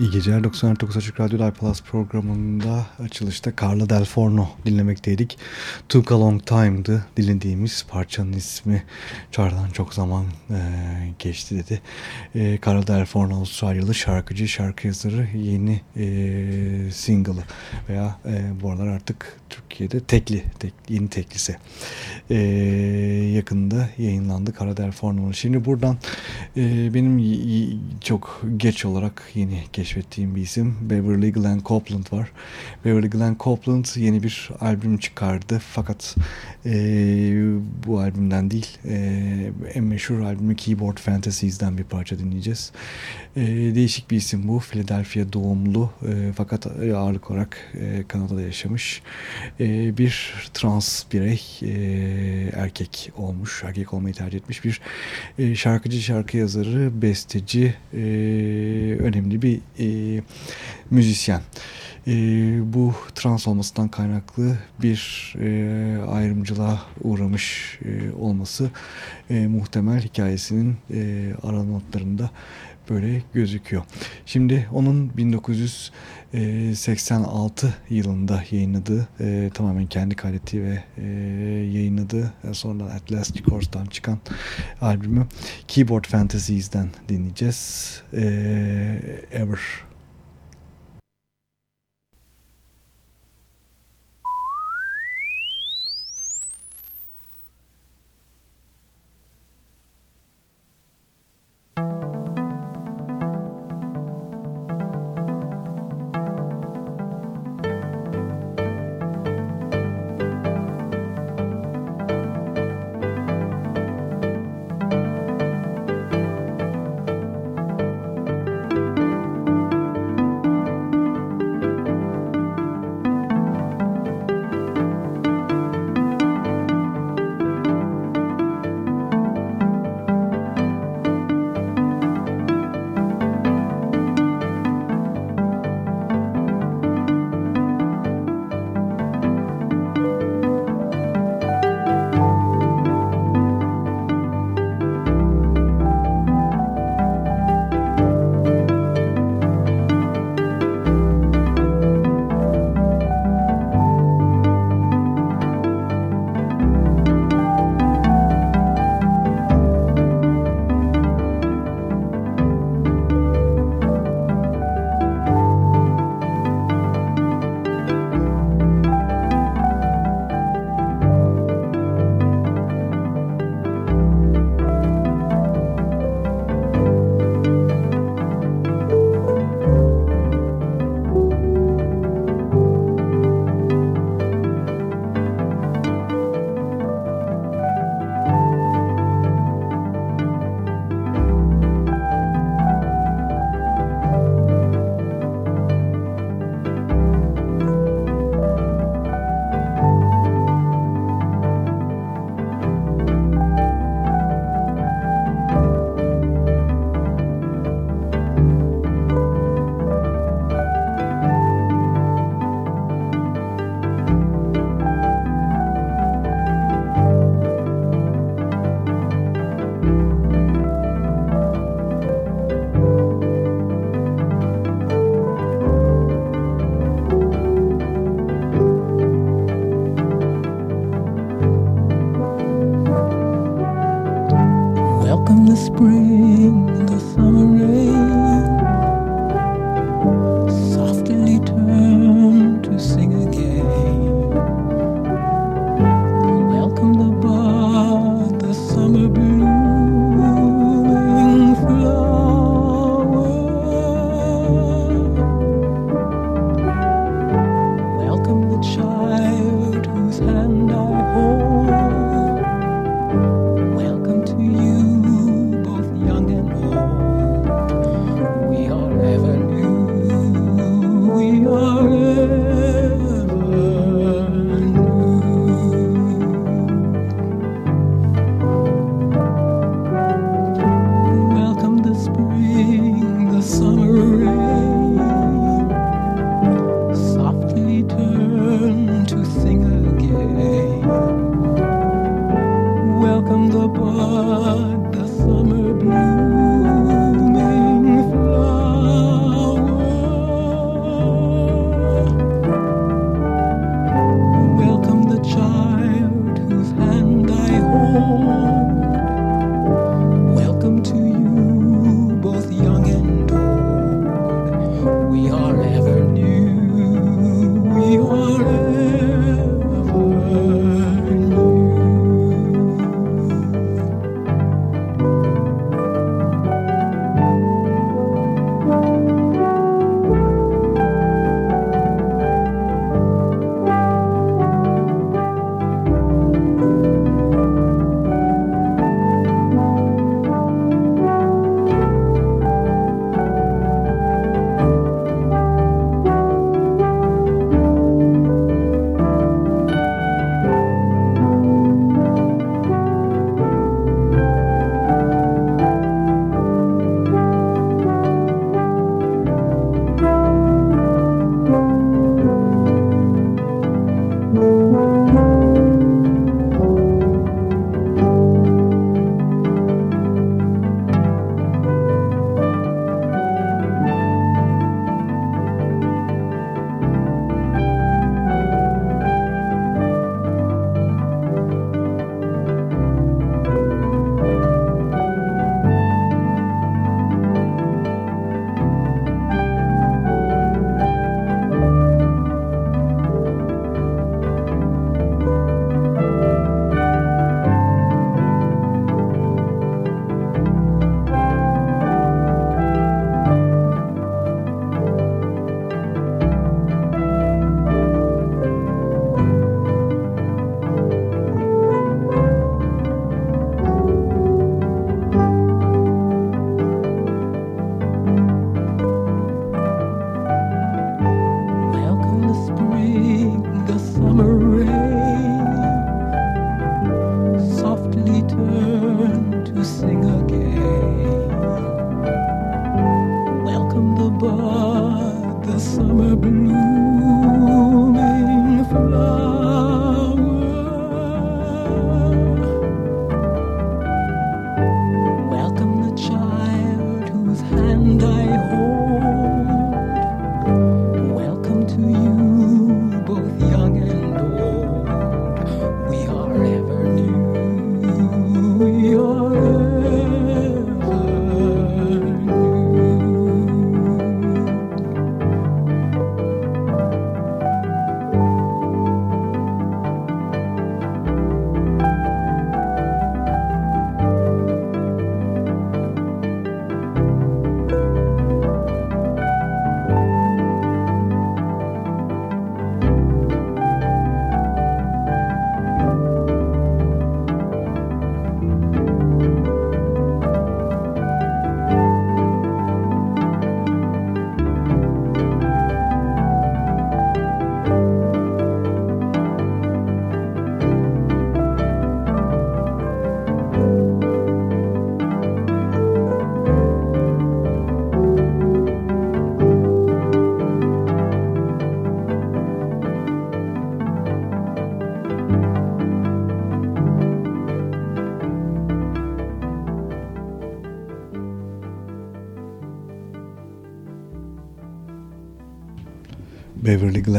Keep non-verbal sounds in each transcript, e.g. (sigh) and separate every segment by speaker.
Speaker 1: İyi geceler 99 Açık Radyo Live Plus programında açılışta Carla Del Forno dinlemekteydik. Took a Long Time'dı dinlediğimiz parçanın ismi. Çağrıdan çok zaman e, geçti dedi. E, Carla Del Forno Avustralyalı şarkıcı, şarkı yazarı yeni e, single'ı veya e, bu aralar artık Türkiye'de tekli, tek, yeni teklisi e, yakında yayınlandı Carla Del Forno'nun. Şimdi buradan e, benim çok geç olarak yeni keşfettiğim bir isim Beverly Glenn Copeland var. Beverly Glenn Copeland yeni bir albüm çıkardı fakat e, bu albümden değil e, en meşhur albümü Keyboard Fantasies'den bir parça dinleyeceğiz. E, değişik bir isim bu. Philadelphia doğumlu e, fakat ağırlık olarak e, Kanada'da yaşamış e, bir trans birey e, erkek olmuş. Erkek olmayı tercih etmiş bir e, şarkıcı, şarkı yazarı, besteci e, önemli bir e, müzisyen. E, bu trans olmasından kaynaklı bir e, ayrımcılığa uğramış e, olması e, muhtemel hikayesinin e, ara notlarında böyle gözüküyor. Şimdi onun 1986 yılında yayınladığı e, tamamen kendi kaydettiği ve e, yayınladığı e, sonra Atlas Records'tan çıkan albümü Keyboard Fantasies'den dinleyeceğiz. E, Ever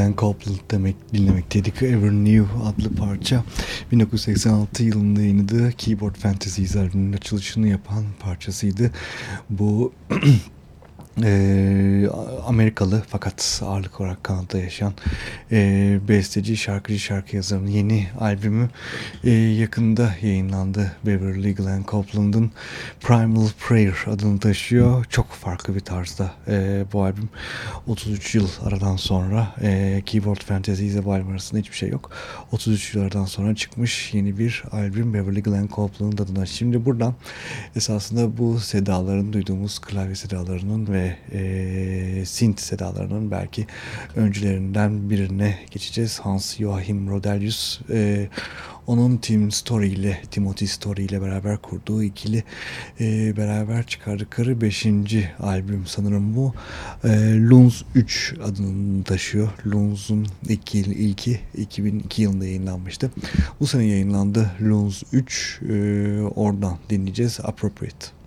Speaker 1: Glenn Copeland demek dinlemekteydik. Ever New adlı parça 1986 yılında yayınladığı Keyboard Fantasies albümünün açılışını yapan parçasıydı. Bu (clears throat) e, Amerikalı fakat ağırlık olarak Kanada'da yaşayan e, besteci, şarkıcı, şarkı yazarının yeni albümü e, yakında yayınlandı. Beverly Glenn Copeland'ın Primal Prayer adını taşıyor. Çok farklı bir tarzda e, bu albüm. 33 yıl aradan sonra e, Keyboard Fantasies ile bu albüm arasında hiçbir şey yok. 33 yıl sonra çıkmış yeni bir albüm Beverly Glenn Copeland'ın adına. Şimdi buradan esasında bu sedaların duyduğumuz klavye sedalarının ve e, synth sedalarının belki öncülerinden birine geçeceğiz. Hans Joachim Rodelius e, onun Tim Story ile Timothy Story ile beraber kurduğu ikili e, beraber çıkardıkları 5. albüm sanırım bu. E, Lunz 3 adını taşıyor. Lunz'un ilk ilki 2002 yılında yayınlanmıştı. Bu sene yayınlandı Lunz 3. E, oradan dinleyeceğiz. Appropriate.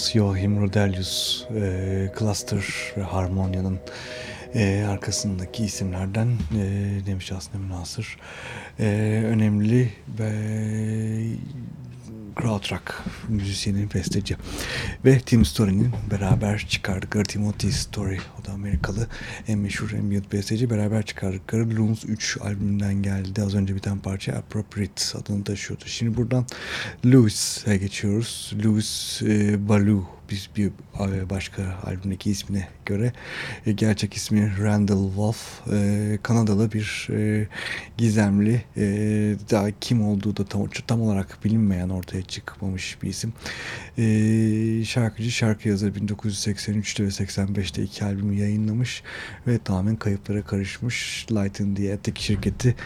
Speaker 1: Hans Joachim Rodelius e, Cluster ve Harmonya'nın e, arkasındaki isimlerden e, demiş aslında münasır. E, önemli ve krautrock müzisyenin besteci ve Tim Story'nin beraber çıkardıkları Timothy Story Amerikalı en meşhur ambient besteci. Beraber çıkardıkları Loons 3 albümünden geldi. Az önce biten parça Appropriate adını taşıyordu. Şimdi buradan Louis'e geçiyoruz. Louis e, Baloo bir, bir başka albümdeki ismine göre e, gerçek ismi Randall Wolf e, Kanadalı bir e, gizemli daha kim olduğu da tam, tam olarak bilinmeyen ortaya çıkmamış bir isim. Şarkıcı şarkı yazarı 1983'te ve 85'te iki albümü yayınlamış ve tamamen kayıplara karışmış Light in the Attic şirketi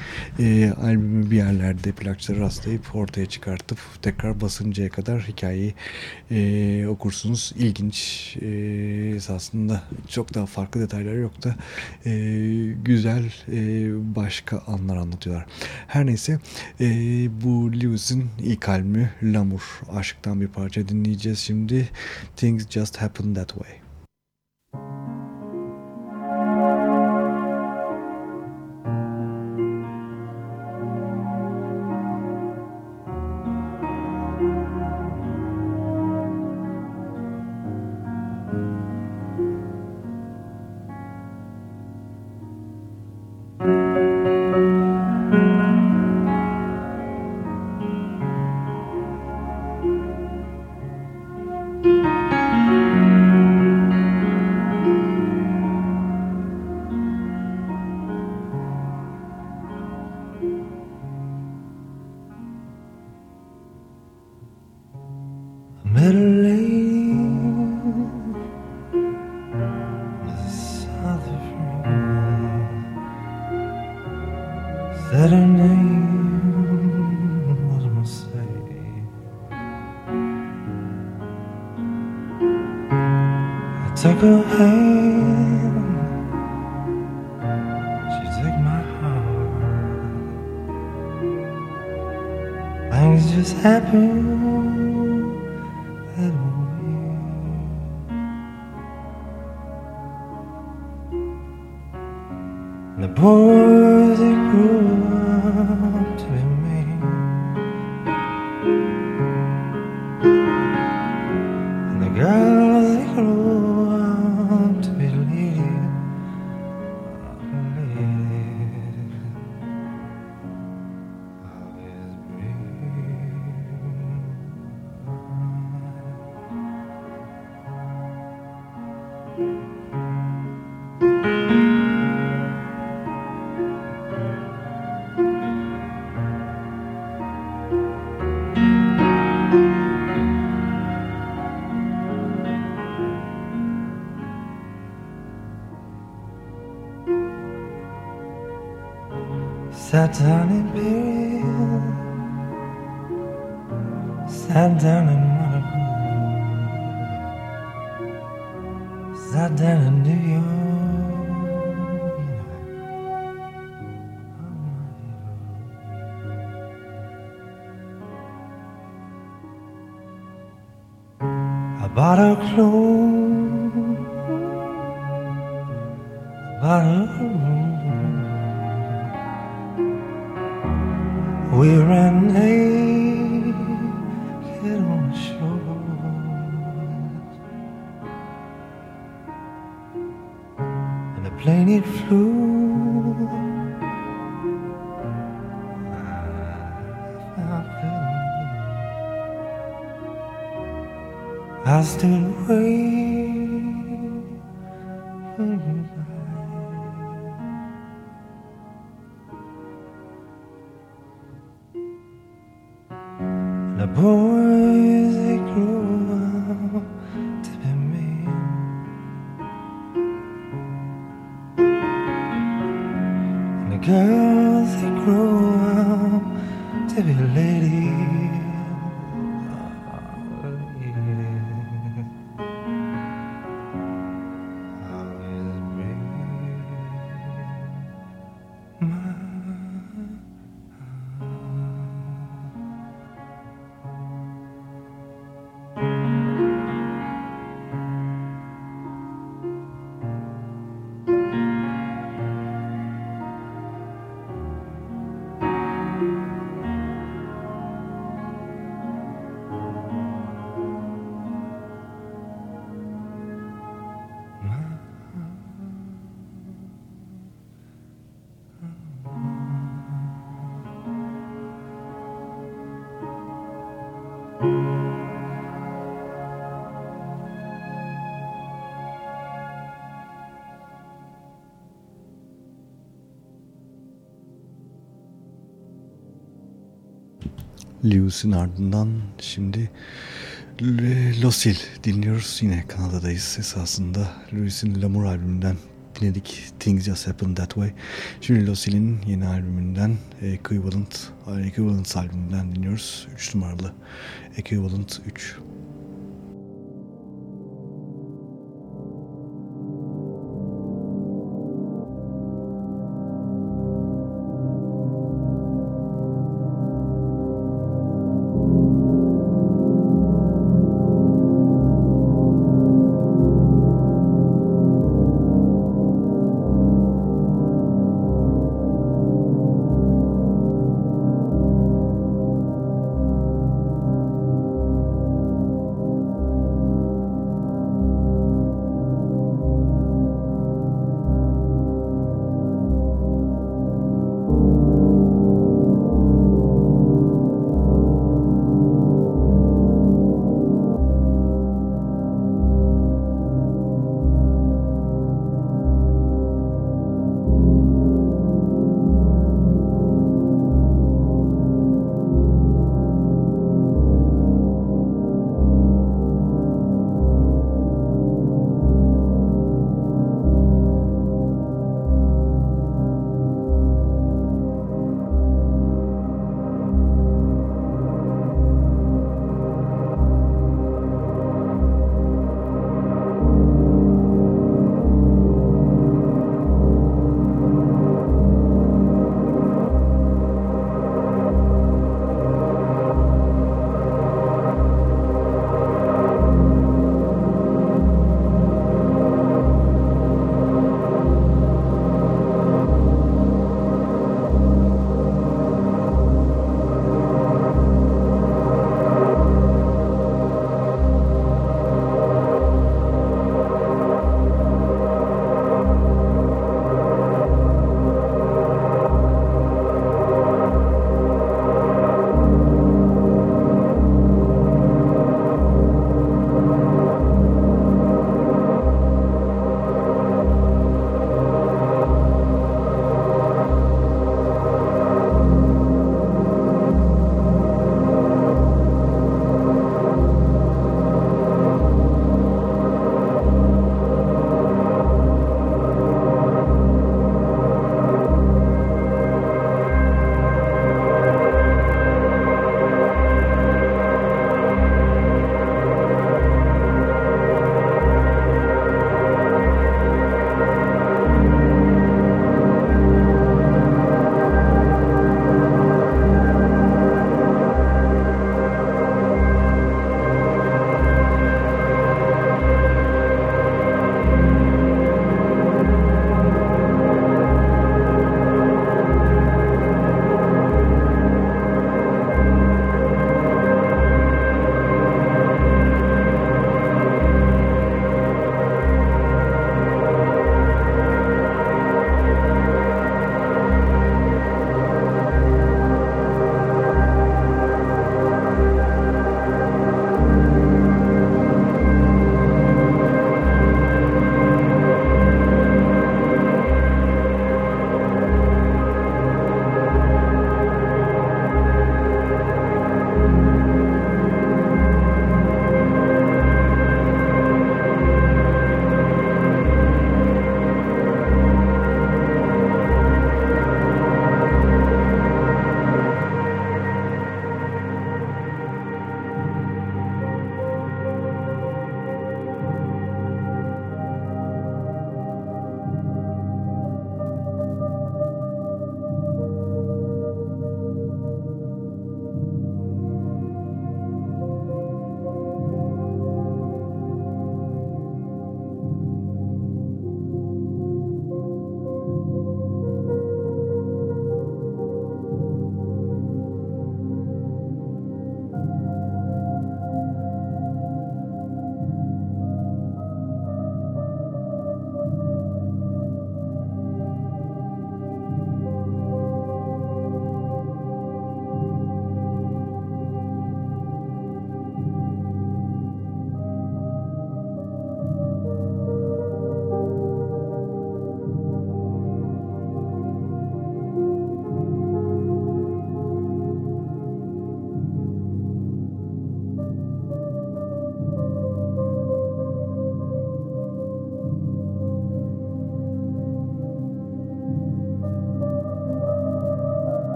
Speaker 1: albümü bir yerlerde plakçıları rastlayıp ortaya çıkartıp tekrar basıncaya kadar hikayeyi okursunuz biliyorsunuz ilginç e, esasında çok daha farklı detayları yok da e, güzel e, başka anlar anlatıyorlar. Her neyse e, bu Lewis'in ilk albümü Lamur aşktan bir parça dinleyeceğiz şimdi Things Just Happen That Way.
Speaker 2: Sat down in Imperial, sat down in Malibu, sat down in New York. I bought her clothes,
Speaker 1: Lewis'in ardından şimdi Losil dinliyoruz. Yine Kanada'dayız esasında. Lewis'in L'amour albümünden dinledik. Things Just Happen That Way. Şimdi Losil'in yeni albümünden Equivalent, Equivalent albümünden dinliyoruz. 3 numaralı Equivalent 3.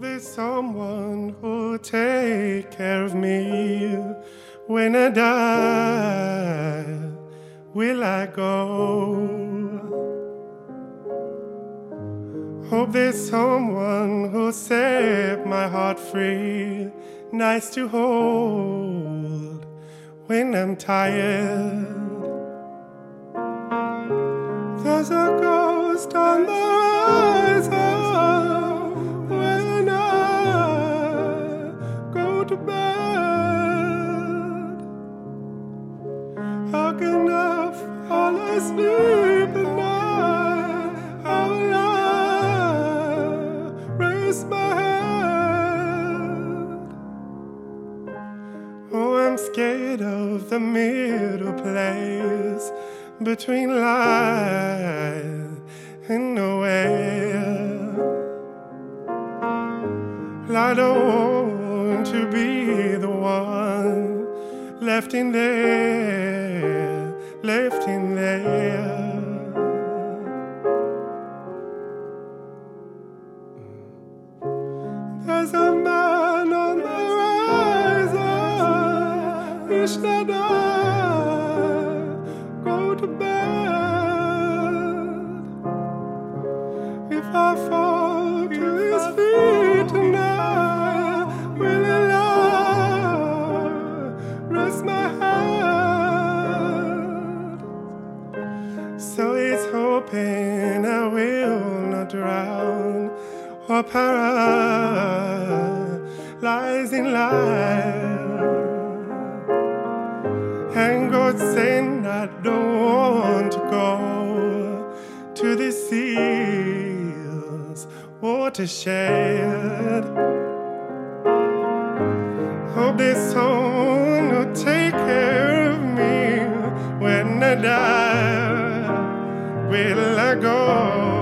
Speaker 3: There's someone who'll take care of me when I die. Will I go? Hope there's someone who'll set my heart free, nice to hold when I'm tired. There's a ghost on the horizon the middle place between life and nowhere. I don't want to be the one left in there, left in there. Drown or paralyze in life. And God saying I don't want to go to the seas watershed. Hope there's someone who'll take care of me when I die. Will I go?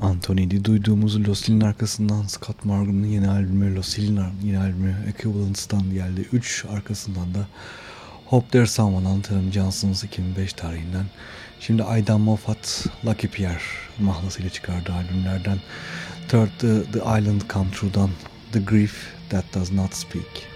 Speaker 1: Anthony'di duyduğumuz Losil'in arkasından Scott Morgan'ın yeni albümü Losil'in yeni albümü Equivalence'dan geldi. 3 arkasından da Hope There's Someone Anthony Johnson's 2005 tarihinden. Şimdi Aidan Moffat Lucky Pierre mahlasıyla çıkardığı albümlerden Third The, The Island Come True'dan The Grief That Does Not Speak.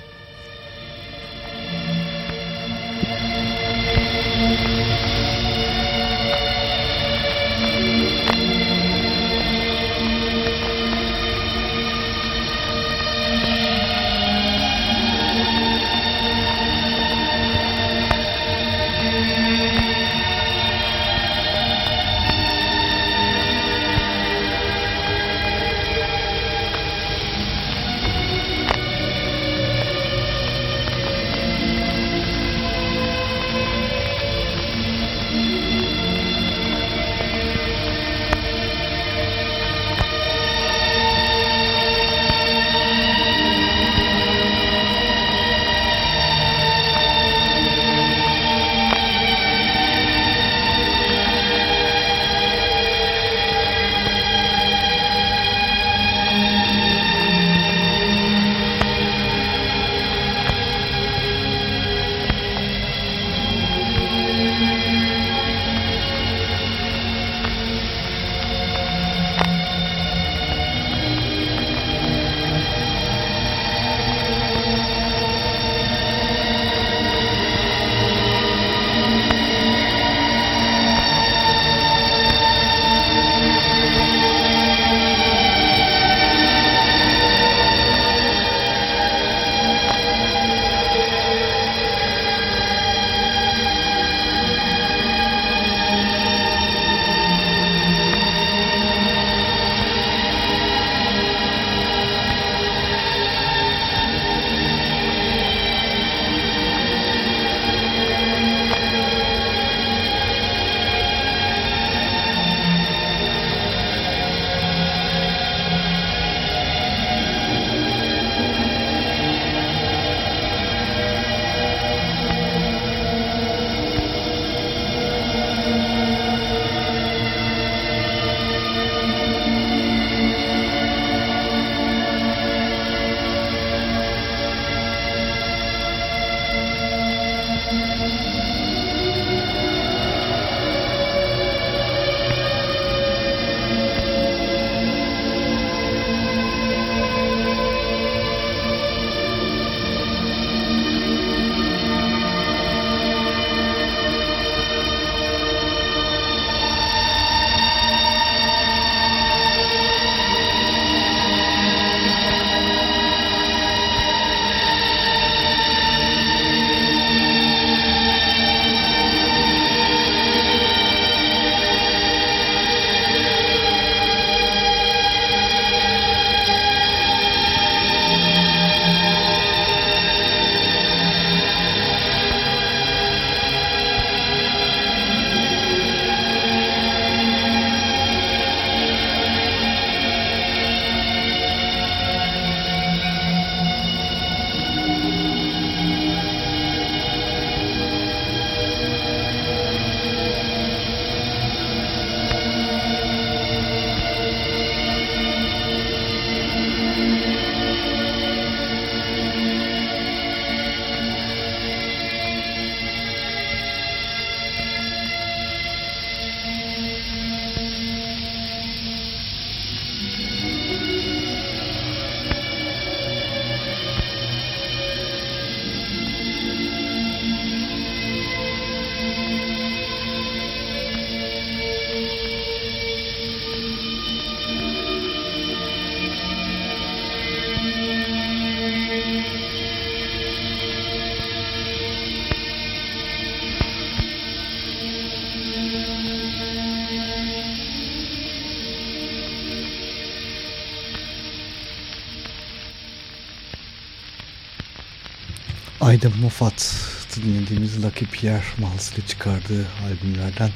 Speaker 1: Ayda Moffat dinlediğimiz Lucky Pierre Mahlas'ıyla çıkardığı albümlerden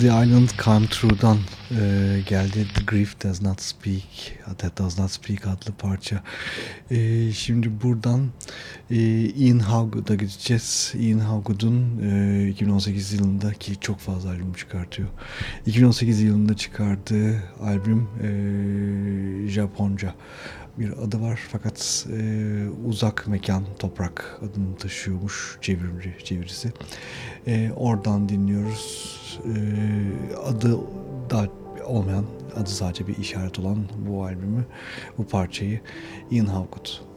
Speaker 1: The Island Come True'dan e, geldi. The Grief Does Not Speak, That Does Not Speak adlı parça. E, şimdi buradan e, Ian Howgood'a gideceğiz. Ian Howgood'un e, 2018 yılında ki çok fazla albüm çıkartıyor. 2018 yılında çıkardığı albüm e, Japonca bir adı var fakat e, uzak mekan toprak adını taşıyormuş çevirci çevirisi. E, oradan dinliyoruz. E, adı da olmayan adı sadece bir işaret olan bu albümü bu parçayı Ian Howgood.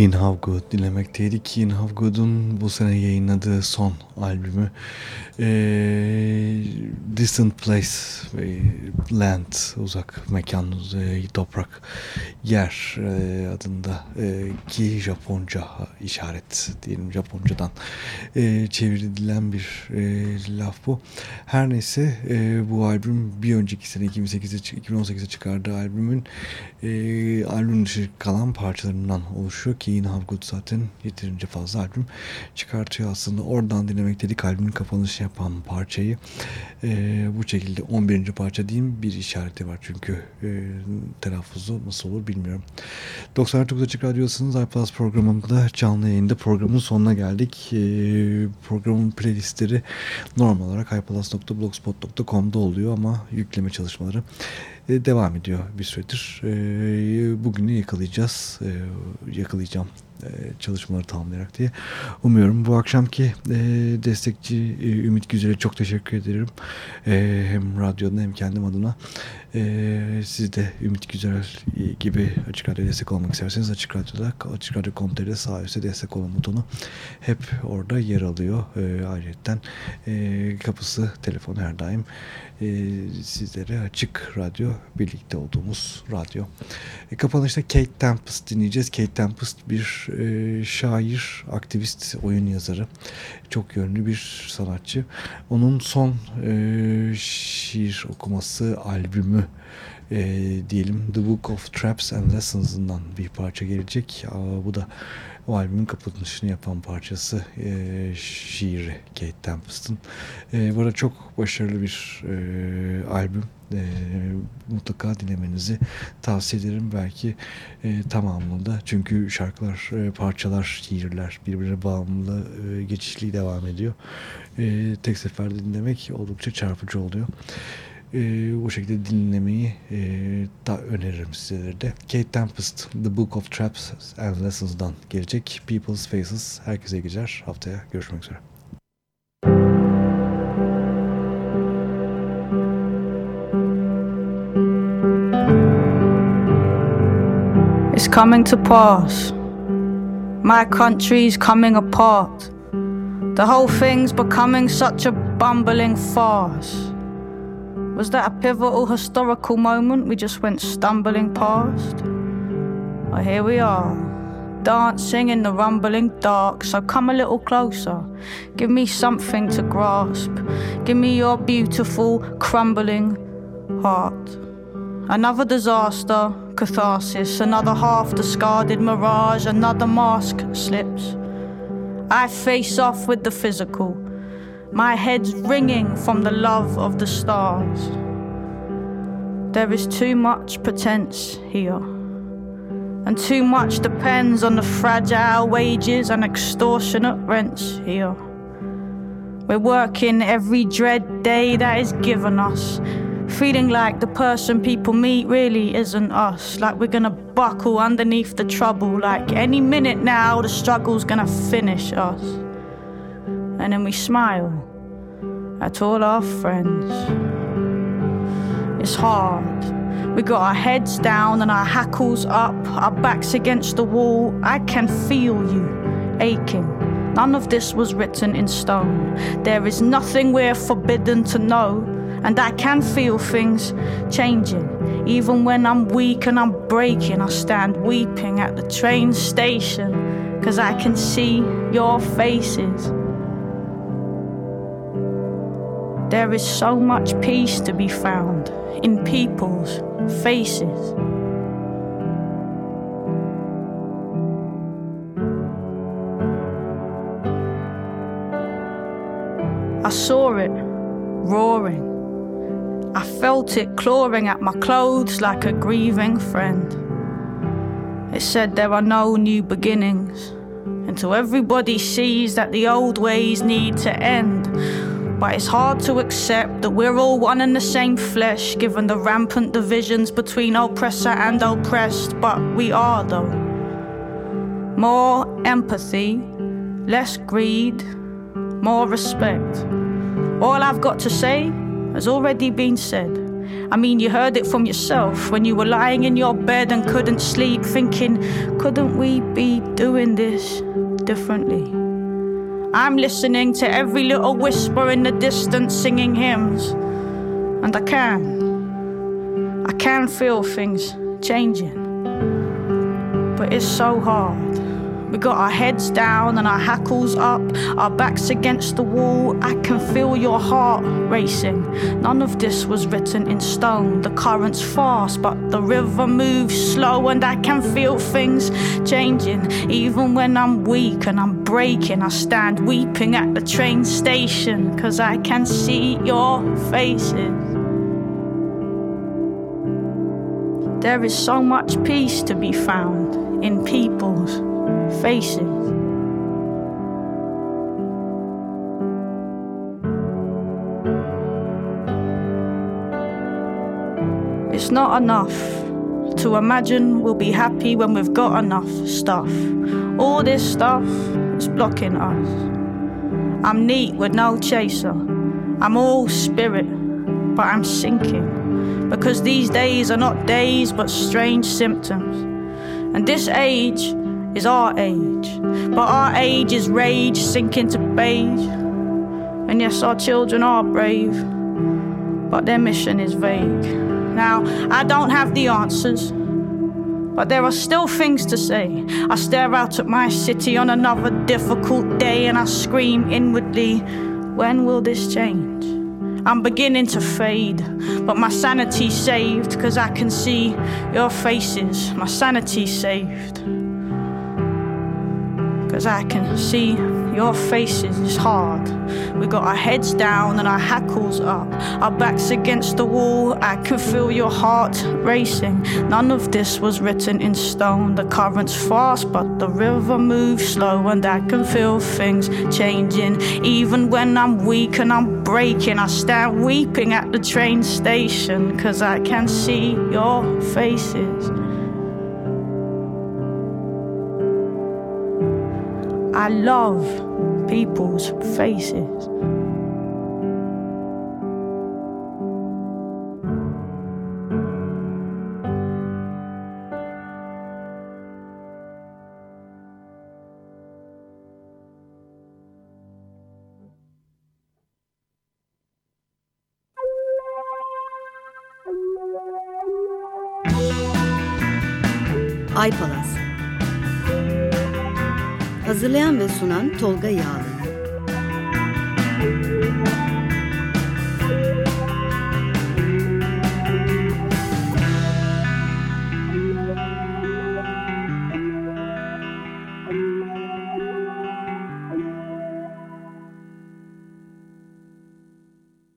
Speaker 1: Ian Havgood dinlemekteydik. Ian Havgood'un bu sene yayınladığı son albümü e, Distant Place ve Land uzak mekan e, toprak yer e, adında e, ki Japonca işaret diyelim Japoncadan e, çevrilen bir e, laf bu. Her neyse e, bu albüm bir önceki sene 2008'de 2018'de çıkardığı albümün e, dışı kalan parçalarından oluşuyor ki yine Havgut zaten yeterince fazla albüm çıkartıyor aslında. Oradan dinlemek dedik albümün kapanışı yapan parçayı. E, bu şekilde 11. parça diyeyim bir işareti var çünkü e, telaffuzu nasıl olur bilmiyorum. 99 Açık Radyosu'nun iPlus programında canlı yayında programın sonuna geldik. E, programın playlistleri normal olarak iPlus.blogspot.com'da oluyor ama yükleme çalışmaları devam ediyor bir süredir. Bugünü yakalayacağız. Yakalayacağım çalışmaları tamamlayarak diye umuyorum. Bu akşamki destekçi Ümit Güzel'e çok teşekkür ederim. Hem radyodan hem kendim adına. Siz de Ümit Güzel gibi Açık Radyo destek olmak isterseniz Açık Radyo'da Açık Radyo.com.tr'de sağ üstte destek olun butonu hep orada yer alıyor. Ayrıca kapısı, telefonu her daim sizlere açık radyo birlikte olduğumuz radyo. E, kapanışta Kate Tempest dinleyeceğiz. Kate Tempest bir e, şair, aktivist, oyun yazarı. Çok yönlü bir sanatçı. Onun son e, şiir okuması albümü e, diyelim The Book of Traps and Lessons'ından bir parça gelecek. Aa, bu da o albümün kapanışını yapan parçası e, şiiri Kate Tempest'ın. E, bu arada çok başarılı bir e, albüm. E, mutlaka dinlemenizi tavsiye ederim. Belki e, tamamını. Çünkü şarkılar, e, parçalar, şiirler birbirine bağımlı e, geçişliği devam ediyor. E, tek seferde dinlemek oldukça çarpıcı oluyor e, o şekilde dinlemeyi e, da öneririm sizlere de. Kate Tempest, The Book of Traps and Lessons'dan gelecek People's Faces. Herkese iyi. Haftaya görüşmek üzere.
Speaker 4: It's coming to pass. My country's coming apart. The whole thing's becoming such a bumbling farce. Was that a pivotal historical moment we just went stumbling past? Well, here we are, dancing in the rumbling dark. So come a little closer, give me something to grasp. Give me your beautiful, crumbling heart. Another disaster, catharsis, another half discarded mirage, another mask slips. I face off with the physical my head's ringing from the love of the stars. There is too much pretense here, and too much depends on the fragile wages and extortionate rents here. We're working every dread day that is given us, feeling like the person people meet really isn't us, like we're gonna buckle underneath the trouble, like any minute now the struggle's gonna finish us and then we smile at all our friends. It's hard. We got our heads down and our hackles up, our backs against the wall. I can feel you aching. None of this was written in stone. There is nothing we're forbidden to know, and I can feel things changing. Even when I'm weak and I'm breaking, I stand weeping at the train station, cause I can see your faces. There is so much peace to be found in people's faces. I saw it roaring. I felt it clawing at my clothes like a grieving friend. It said there are no new beginnings until everybody sees that the old ways need to end but it's hard to accept that we're all one and the same flesh, given the rampant divisions between oppressor and oppressed. But we are, though. More empathy, less greed, more respect. All I've got to say has already been said. I mean, you heard it from yourself when you were lying in your bed and couldn't sleep, thinking, couldn't we be doing this differently? I'm listening to every little whisper in the distance singing hymns, and I can. I can feel things changing, but it's so hard. We got our heads down and our hackles up, our backs against the wall. I can feel your heart racing. None of this was written in stone. The current's fast, but the river moves slow, and I can feel things changing. Even when I'm weak and I'm breaking, I stand weeping at the train station, cause I can see your faces. There is so much peace to be found in people's faces. It's not enough to imagine we'll be happy when we've got enough stuff. All this stuff is blocking us. I'm neat with no chaser. I'm all spirit, but I'm sinking. Because these days are not days but strange symptoms. And this age is our age. But our age is rage sinking to beige. And yes, our children are brave, but their mission is vague. Now, I don't have the answers, but there are still things to say. I stare out at my city on another difficult day and I scream inwardly, when will this change? I'm beginning to fade, but my sanity's saved, cause I can see your faces. My sanity's saved. Cause I can see your faces is hard. We got our heads down and our hackles up, our backs against the wall. I can feel your heart racing. None of this was written in stone. The current's fast, but the river moves slow, and I can feel things changing. Even when I'm weak and I'm breaking, I stand weeping at the train station, cause I can see your faces. I love people's faces.
Speaker 5: Sunan Tolga Yağlı